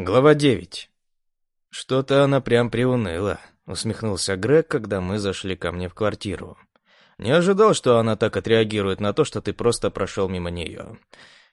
Глава 9. Что-то она прям приуныла, усмехнулся Грег, когда мы зашли ко мне в квартиру. Не ожидал, что она так отреагирует на то, что ты просто прошел мимо нее.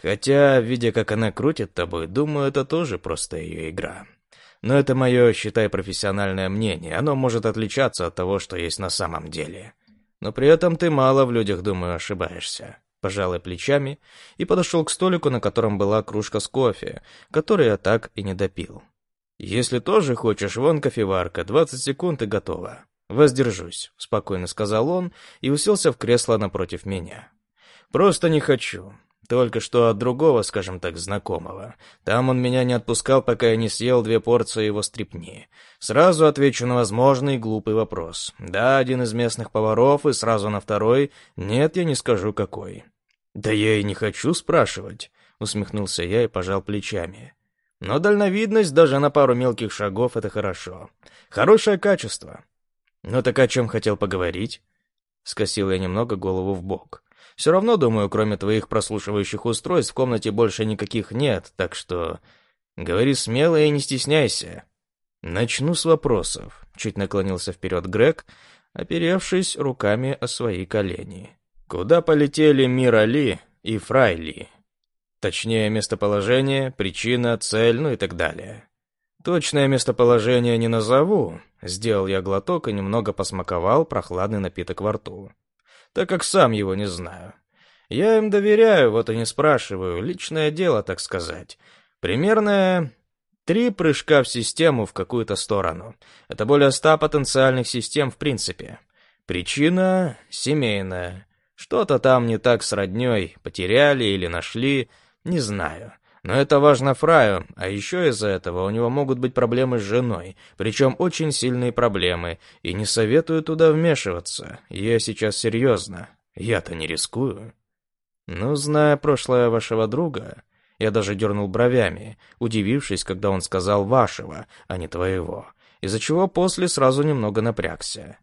Хотя, видя, как она крутит тобой, думаю, это тоже просто ее игра. Но это мое, считай, профессиональное мнение. Оно может отличаться от того, что есть на самом деле. Но при этом ты мало в людях, думаю, ошибаешься пожал плечами и подошел к столику, на котором была кружка с кофе, который я так и не допил. «Если тоже хочешь, вон кофеварка, двадцать секунд и готово. Воздержусь», — спокойно сказал он и уселся в кресло напротив меня. «Просто не хочу. Только что от другого, скажем так, знакомого. Там он меня не отпускал, пока я не съел две порции его стрипни. Сразу отвечу на возможный глупый вопрос. Да, один из местных поваров, и сразу на второй. Нет, я не скажу какой. Да я и не хочу спрашивать, усмехнулся я и пожал плечами. Но дальновидность даже на пару мелких шагов — это хорошо. Хорошее качество. Ну так о чем хотел поговорить? Скосил я немного голову в бок. Все равно, думаю, кроме твоих прослушивающих устройств в комнате больше никаких нет, так что говори смело и не стесняйся. Начну с вопросов. Чуть наклонился вперед Грег, оперевшись руками о свои колени. Куда полетели Мира Ли и Фрайли? Точнее, местоположение, причина, цель, ну и так далее. Точное местоположение не назову. Сделал я глоток и немного посмаковал прохладный напиток во рту так как сам его не знаю. Я им доверяю, вот и не спрашиваю, личное дело, так сказать. Примерно три прыжка в систему в какую-то сторону. Это более ста потенциальных систем в принципе. Причина семейная. Что-то там не так с роднёй, потеряли или нашли, не знаю. Но это важно Фраю, а еще из-за этого у него могут быть проблемы с женой, причем очень сильные проблемы, и не советую туда вмешиваться. Я сейчас серьезно. Я-то не рискую. Ну, зная прошлое вашего друга, я даже дернул бровями, удивившись, когда он сказал «вашего», а не «твоего», из-за чего после сразу немного напрягся.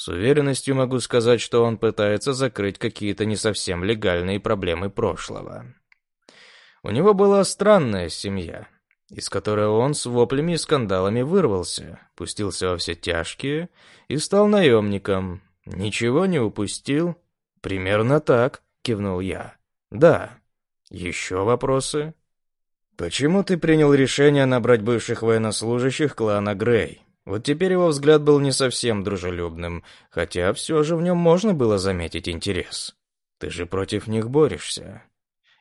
С уверенностью могу сказать, что он пытается закрыть какие-то не совсем легальные проблемы прошлого. У него была странная семья, из которой он с воплями и скандалами вырвался, пустился во все тяжкие и стал наемником. Ничего не упустил? Примерно так, кивнул я. Да. Еще вопросы? Почему ты принял решение набрать бывших военнослужащих клана Грей? Вот теперь его взгляд был не совсем дружелюбным, хотя все же в нем можно было заметить интерес. Ты же против них борешься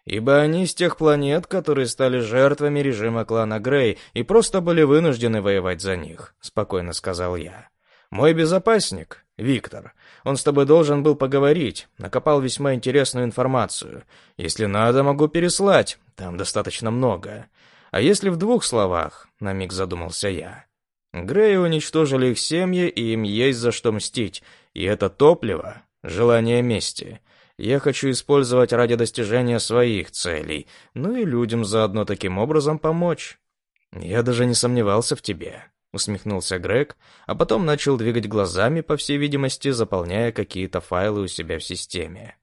ибо они с тех планет, которые стали жертвами режима клана Грей и просто были вынуждены воевать за них», — спокойно сказал я. «Мой безопасник, Виктор, он с тобой должен был поговорить, накопал весьма интересную информацию. Если надо, могу переслать, там достаточно много. А если в двух словах?» — на миг задумался я. Грей уничтожили их семьи, и им есть за что мстить, и это топливо, желание мести я хочу использовать ради достижения своих целей, ну и людям заодно таким образом помочь. Я даже не сомневался в тебе, усмехнулся Грег, а потом начал двигать глазами, по всей видимости, заполняя какие-то файлы у себя в системе.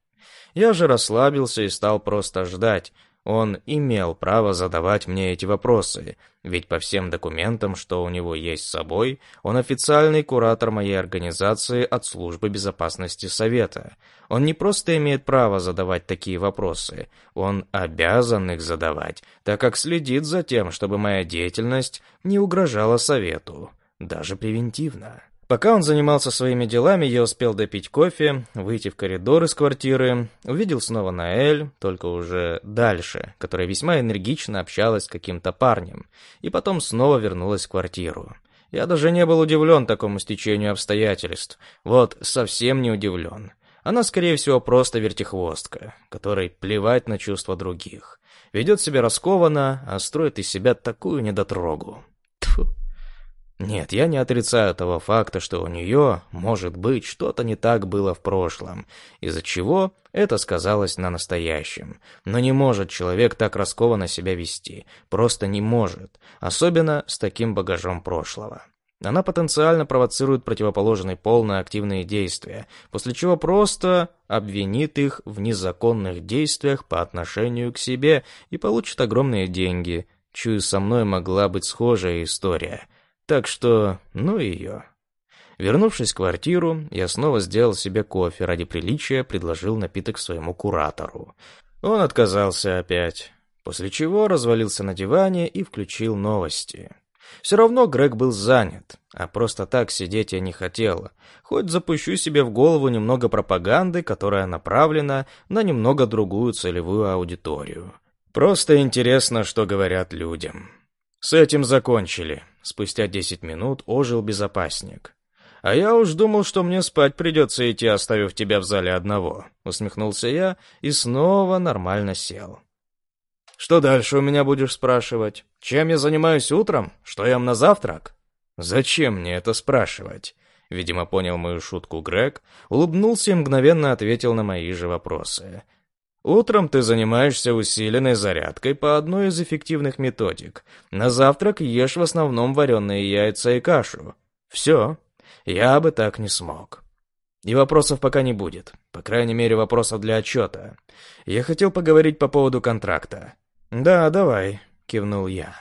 Я же расслабился и стал просто ждать, он имел право задавать мне эти вопросы, ведь по всем документам, что у него есть с собой, он официальный куратор моей организации от Службы безопасности Совета. Он не просто имеет право задавать такие вопросы, он обязан их задавать, так как следит за тем, чтобы моя деятельность не угрожала Совету, даже превентивно. Пока он занимался своими делами, я успел допить кофе, выйти в коридор из квартиры, увидел снова Наэль, только уже дальше, которая весьма энергично общалась с каким-то парнем, и потом снова вернулась в квартиру. Я даже не был удивлен такому стечению обстоятельств. Вот, совсем не удивлен. Она, скорее всего, просто вертихвостка, которой плевать на чувства других. Ведет себя раскованно, а строит из себя такую недотрогу. Нет, я не отрицаю того факта, что у нее, может быть, что-то не так было в прошлом, из-за чего это сказалось на настоящем. Но не может человек так раскованно себя вести. Просто не может. Особенно с таким багажом прошлого. Она потенциально провоцирует противоположный пол на активные действия, после чего просто обвинит их в незаконных действиях по отношению к себе и получит огромные деньги – Чую, со мной могла быть схожая история. Так что, ну ее. Вернувшись в квартиру, я снова сделал себе кофе, ради приличия предложил напиток своему куратору. Он отказался опять, после чего развалился на диване и включил новости. Все равно Грег был занят, а просто так сидеть я не хотела. Хоть запущу себе в голову немного пропаганды, которая направлена на немного другую целевую аудиторию. Просто интересно, что говорят людям. С этим закончили. Спустя десять минут ожил безопасник. «А я уж думал, что мне спать придется идти, оставив тебя в зале одного», — усмехнулся я и снова нормально сел. «Что дальше у меня будешь спрашивать? Чем я занимаюсь утром? Что ем на завтрак?» «Зачем мне это спрашивать?» Видимо, понял мою шутку Грег, улыбнулся и мгновенно ответил на мои же вопросы. «Утром ты занимаешься усиленной зарядкой по одной из эффективных методик. На завтрак ешь в основном вареные яйца и кашу. Все. Я бы так не смог. И вопросов пока не будет. По крайней мере, вопросов для отчета. Я хотел поговорить по поводу контракта. «Да, давай», — кивнул я.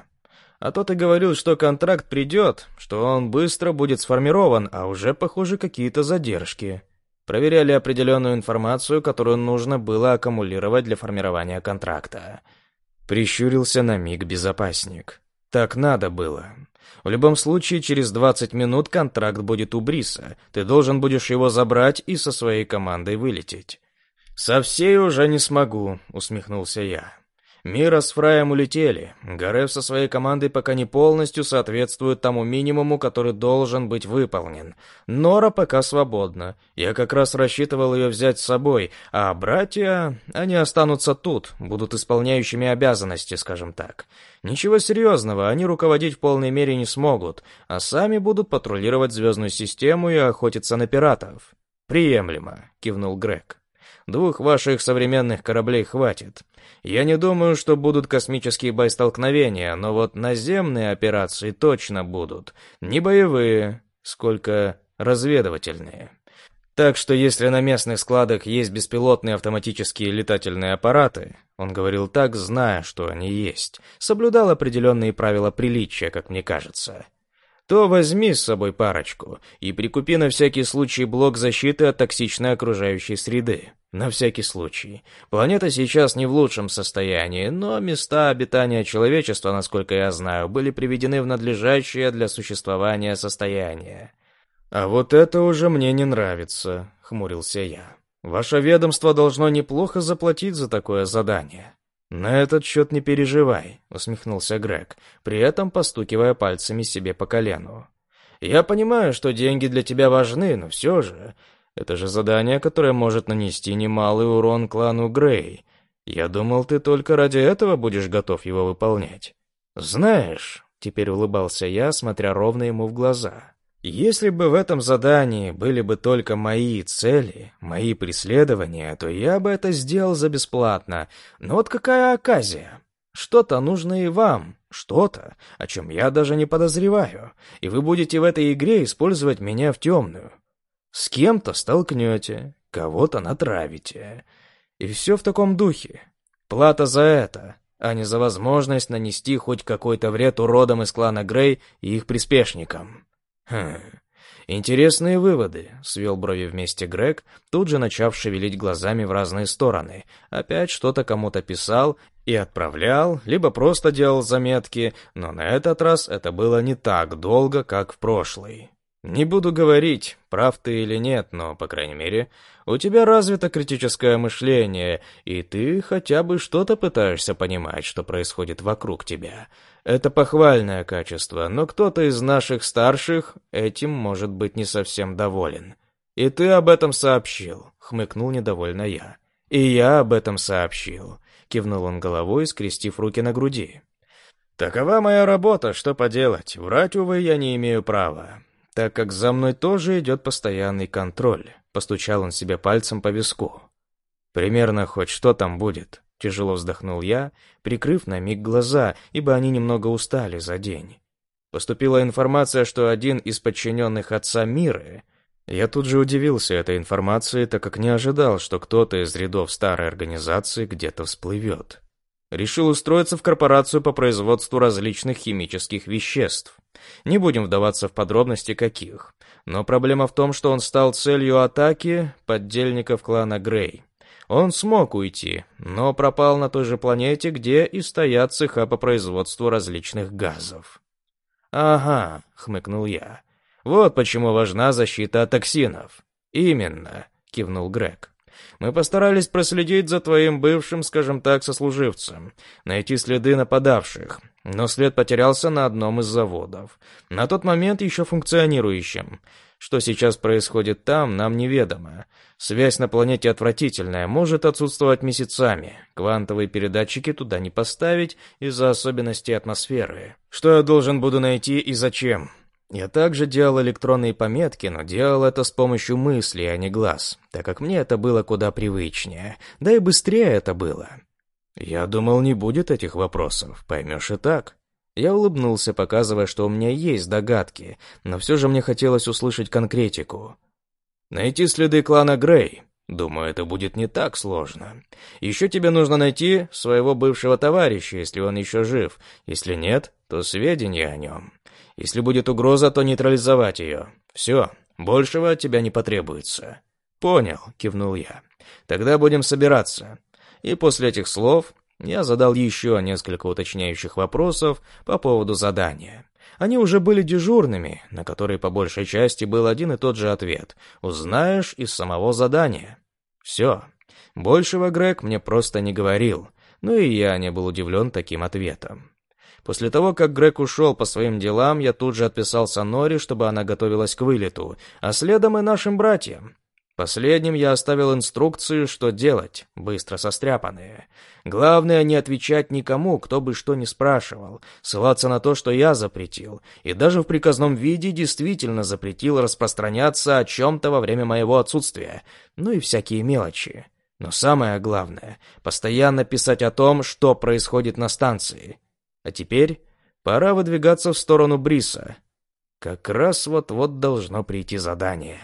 «А то ты говорил, что контракт придет, что он быстро будет сформирован, а уже, похоже, какие-то задержки. Проверяли определенную информацию, которую нужно было аккумулировать для формирования контракта». Прищурился на миг безопасник. «Так надо было. В любом случае, через 20 минут контракт будет у Бриса. Ты должен будешь его забрать и со своей командой вылететь. «Со всей уже не смогу», — усмехнулся я. Мира с Фраем улетели. Гарев со своей командой пока не полностью соответствует тому минимуму, который должен быть выполнен. Нора пока свободна. Я как раз рассчитывал ее взять с собой, а братья, они останутся тут, будут исполняющими обязанности, скажем так. Ничего серьезного, они руководить в полной мере не смогут, а сами будут патрулировать звездную систему и охотиться на пиратов. «Приемлемо», — кивнул Грег. «Двух ваших современных кораблей хватит. Я не думаю, что будут космические боестолкновения, но вот наземные операции точно будут. Не боевые, сколько разведывательные. Так что если на местных складах есть беспилотные автоматические летательные аппараты, он говорил так, зная, что они есть, соблюдал определенные правила приличия, как мне кажется, то возьми с собой парочку и прикупи на всякий случай блок защиты от токсичной окружающей среды. На всякий случай. Планета сейчас не в лучшем состоянии, но места обитания человечества, насколько я знаю, были приведены в надлежащее для существования состояние. «А вот это уже мне не нравится», — хмурился я. «Ваше ведомство должно неплохо заплатить за такое задание». «На этот счет не переживай», — усмехнулся Грег, при этом постукивая пальцами себе по колену. «Я понимаю, что деньги для тебя важны, но все же это же задание, которое может нанести немалый урон клану Грей. Я думал, ты только ради этого будешь готов его выполнять. Знаешь, теперь улыбался я, смотря ровно ему в глаза. Если бы в этом задании были бы только мои цели, мои преследования, то я бы это сделал за бесплатно. Но вот какая оказия? Что-то нужно и вам, что-то, о чем я даже не подозреваю, и вы будете в этой игре использовать меня в темную. С кем-то столкнете, кого-то натравите. И все в таком духе. Плата за это, а не за возможность нанести хоть какой-то вред уродам из клана Грей и их приспешникам. Хм, интересные выводы, свел брови вместе Грег, тут же начав шевелить глазами в разные стороны. Опять что-то кому-то писал и отправлял, либо просто делал заметки, но на этот раз это было не так долго, как в прошлый. Не буду говорить, прав ты или нет, но, по крайней мере, у тебя развито критическое мышление, и ты хотя бы что-то пытаешься понимать, что происходит вокруг тебя. Это похвальное качество, но кто-то из наших старших этим может быть не совсем доволен. И ты об этом сообщил, хмыкнул недовольно я. И я об этом сообщил, кивнул он головой, скрестив руки на груди. Такова моя работа, что поделать, врать, увы, я не имею права так как за мной тоже идет постоянный контроль. Постучал он себе пальцем по виску. Примерно хоть что там будет. Тяжело вздохнул я, прикрыв на миг глаза, ибо они немного устали за день. Поступила информация, что один из подчиненных отца Миры... Я тут же удивился этой информации, так как не ожидал, что кто-то из рядов старой организации где-то всплывет. Решил устроиться в корпорацию по производству различных химических веществ. Не будем вдаваться в подробности каких. Но проблема в том, что он стал целью атаки поддельников клана Грей. Он смог уйти, но пропал на той же планете, где и стоят цеха по производству различных газов. «Ага», — хмыкнул я. «Вот почему важна защита от токсинов». «Именно», — кивнул Грег. Мы постарались проследить за твоим бывшим, скажем так, сослуживцем, найти следы нападавших, но след потерялся на одном из заводов, на тот момент еще функционирующем. Что сейчас происходит там, нам неведомо. Связь на планете отвратительная, может отсутствовать месяцами. Квантовые передатчики туда не поставить из-за особенностей атмосферы. Что я должен буду найти и зачем? Я также делал электронные пометки, но делал это с помощью мысли, а не глаз, так как мне это было куда привычнее, да и быстрее это было. Я думал, не будет этих вопросов, поймешь и так. Я улыбнулся, показывая, что у меня есть догадки, но все же мне хотелось услышать конкретику. Найти следы клана Грей. Думаю, это будет не так сложно. Еще тебе нужно найти своего бывшего товарища, если он еще жив. Если нет, то сведения о нем. Если будет угроза, то нейтрализовать ее. Все, большего от тебя не потребуется». «Понял», — кивнул я. «Тогда будем собираться». И после этих слов я задал еще несколько уточняющих вопросов по поводу задания. Они уже были дежурными, на которые по большей части был один и тот же ответ. «Узнаешь из самого задания». Все. Большего Грег мне просто не говорил, но и я не был удивлен таким ответом. После того, как Грег ушел по своим делам, я тут же отписался Нори, чтобы она готовилась к вылету, а следом и нашим братьям. Последним я оставил инструкции, что делать, быстро состряпанные. Главное, не отвечать никому, кто бы что ни спрашивал, ссылаться на то, что я запретил, и даже в приказном виде действительно запретил распространяться о чем-то во время моего отсутствия, ну и всякие мелочи. Но самое главное, постоянно писать о том, что происходит на станции. А теперь пора выдвигаться в сторону Бриса. Как раз вот-вот должно прийти задание.